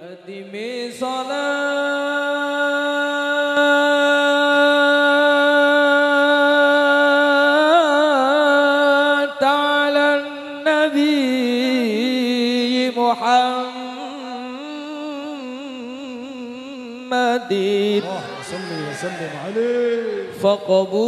أدمي صلاة. على النبي محمد. اللهم صل وسلم عليه. فقبولها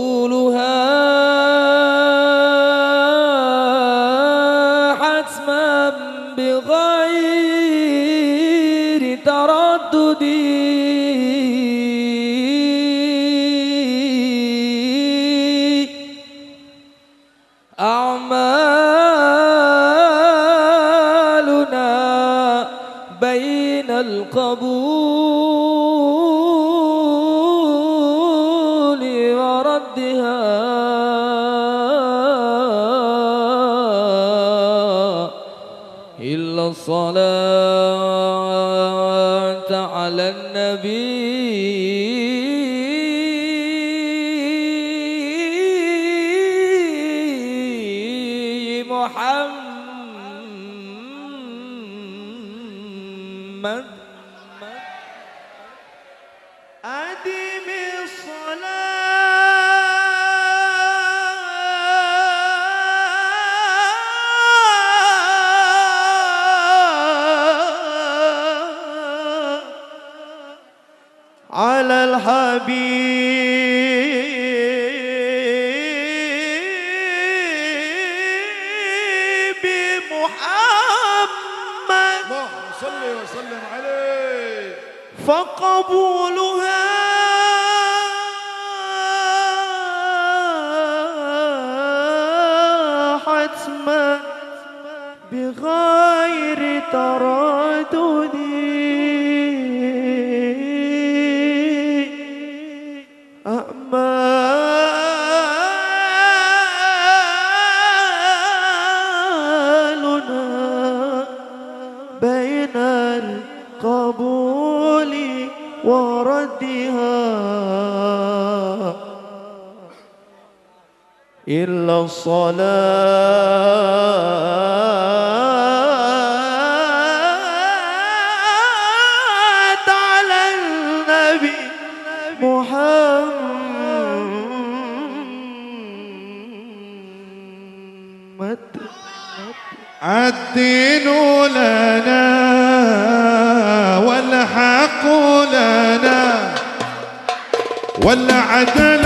فقبولها. حتما بغير تردد. إلا الصلاة على النبي محمد. الدين لنا والحق لنا والعدل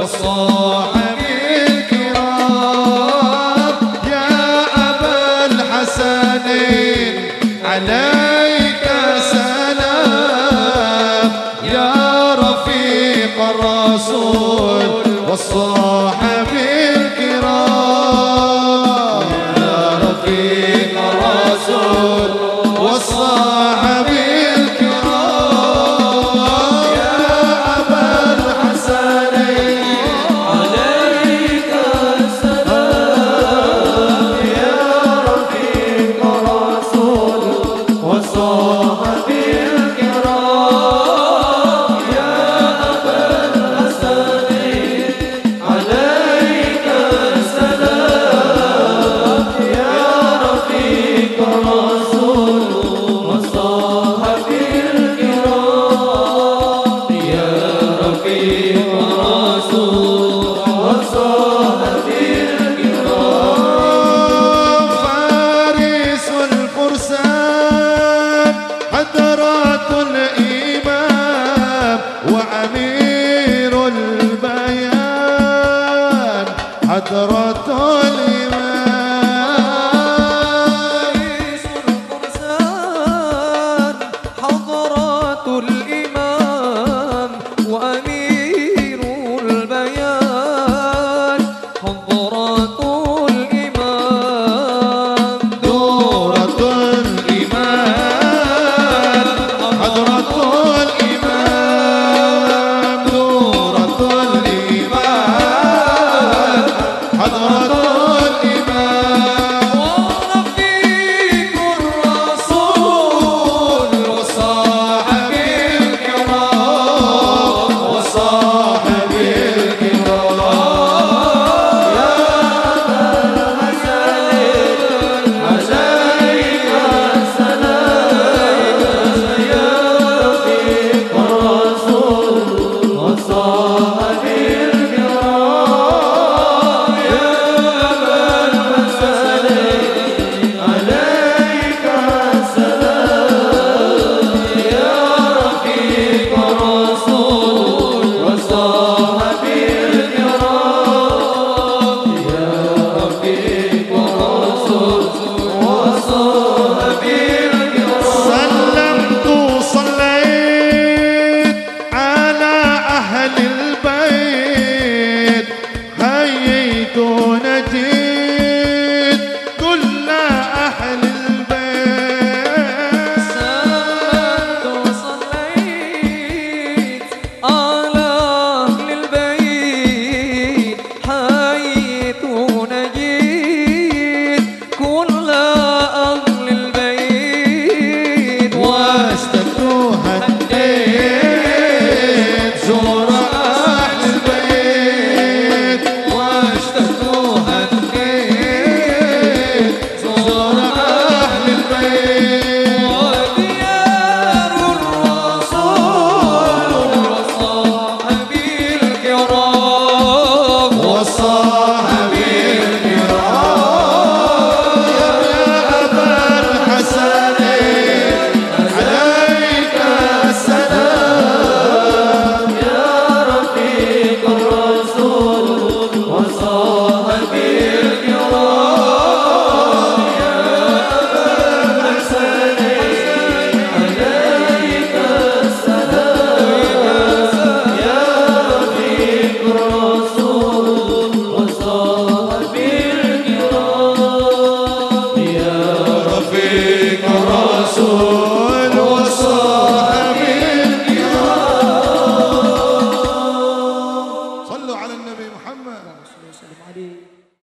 والصاحب